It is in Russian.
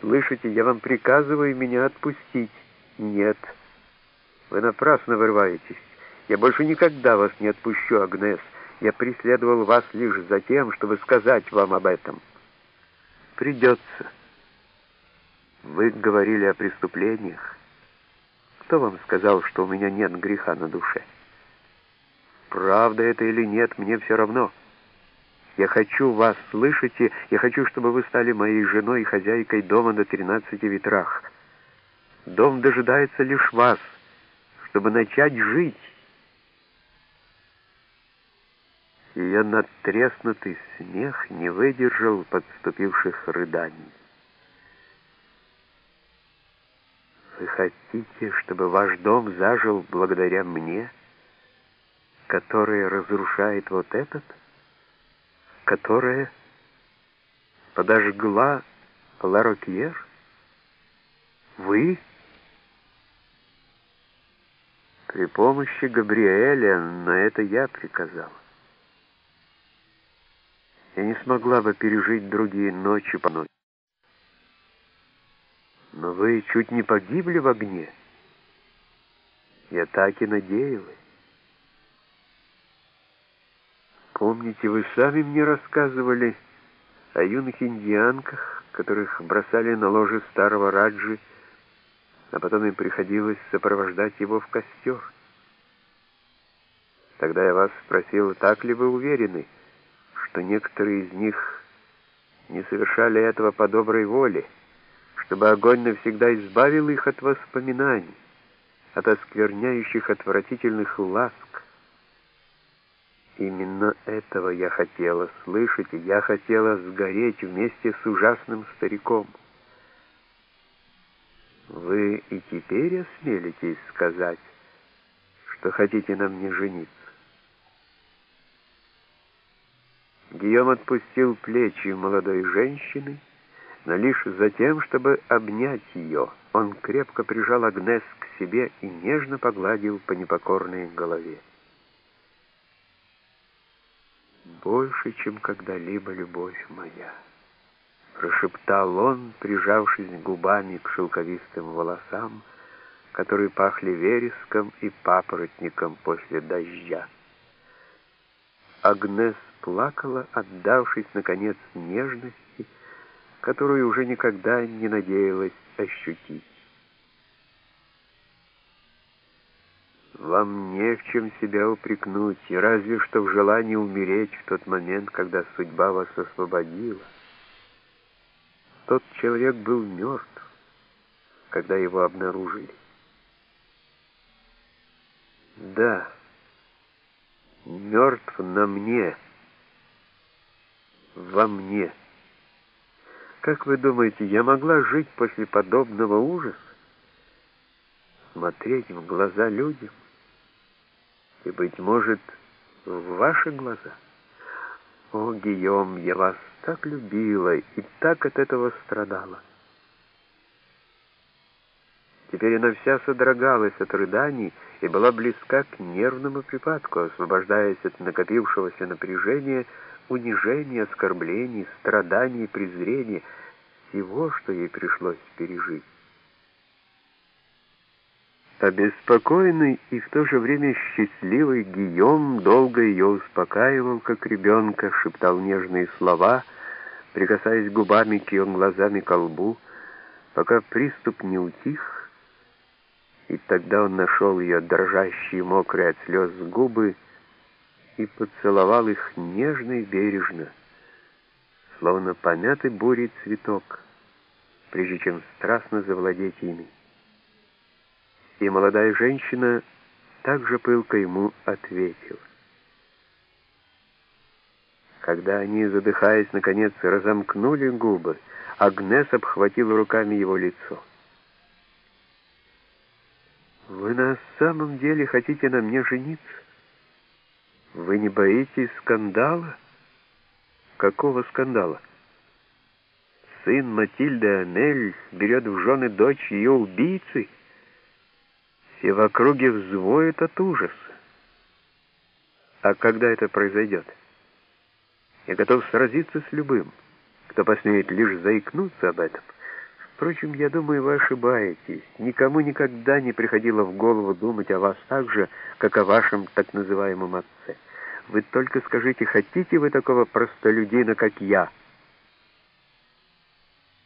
Слышите, я вам приказываю меня отпустить. Нет. Вы напрасно вырываетесь. Я больше никогда вас не отпущу, Агнес. Я преследовал вас лишь за тем, чтобы сказать вам об этом. Придется. Вы говорили о преступлениях. Кто вам сказал, что у меня нет греха на душе? Правда это или нет, мне все равно. Я хочу вас, слышите? Я хочу, чтобы вы стали моей женой и хозяйкой дома на тринадцати ветрах. Дом дожидается лишь вас, чтобы начать жить. Ее надтреснутый смех не выдержал подступивших рыданий. Вы хотите, чтобы ваш дом зажил благодаря мне, который разрушает вот этот? Которая подожгла Ларокьер? Вы? При помощи Габриэля, но это я приказал. Я не смогла бы пережить другие ночи по ночи. Но вы чуть не погибли в огне. Я так и надеялась. Помните, вы сами мне рассказывали о юных индианках, которых бросали на ложе старого Раджи, а потом им приходилось сопровождать его в костер. Тогда я вас спросил, так ли вы уверены, что некоторые из них не совершали этого по доброй воле, чтобы огонь навсегда избавил их от воспоминаний, от оскверняющих отвратительных ласк, Именно этого я хотела слышать, и я хотела сгореть вместе с ужасным стариком. Вы и теперь осмелитесь сказать, что хотите на мне жениться? Гийом отпустил плечи молодой женщины, но лишь за тем, чтобы обнять ее. Он крепко прижал Агнес к себе и нежно погладил по непокорной голове больше, чем когда-либо любовь моя», — прошептал он, прижавшись губами к шелковистым волосам, которые пахли вереском и папоротником после дождя. Агнес плакала, отдавшись, наконец, нежности, которую уже никогда не надеялась ощутить. Вам не в чем себя упрекнуть, и разве что в желании умереть в тот момент, когда судьба вас освободила. Тот человек был мертв, когда его обнаружили. Да, мертв на мне, во мне. Как вы думаете, я могла жить после подобного ужаса? Смотреть в глаза людям? И, быть может, в ваши глаза. О, Гийом, я вас так любила и так от этого страдала. Теперь она вся содрогалась от рыданий и была близка к нервному припадку, освобождаясь от накопившегося напряжения, унижения, оскорблений, страданий, презрения, всего, что ей пришлось пережить. Обеспокоенный и в то же время счастливый Гийом долго ее успокаивал, как ребенка, шептал нежные слова, прикасаясь губами к ее глазами к лбу, пока приступ не утих, и тогда он нашел ее дрожащие, мокрые от слез губы и поцеловал их нежно и бережно, словно помятый бурей цветок, прежде чем страстно завладеть ими и молодая женщина также пылко ему ответила. Когда они, задыхаясь, наконец разомкнули губы, Агнес обхватила руками его лицо. «Вы на самом деле хотите на мне жениться? Вы не боитесь скандала?» «Какого скандала?» «Сын Матильды Амель берет в жены дочь ее убийцы?» Все в округе взвоют от ужаса. А когда это произойдет? Я готов сразиться с любым, кто посмеет лишь заикнуться об этом. Впрочем, я думаю, вы ошибаетесь. Никому никогда не приходило в голову думать о вас так же, как о вашем так называемом отце. Вы только скажите, хотите вы такого простолюдина, как я?»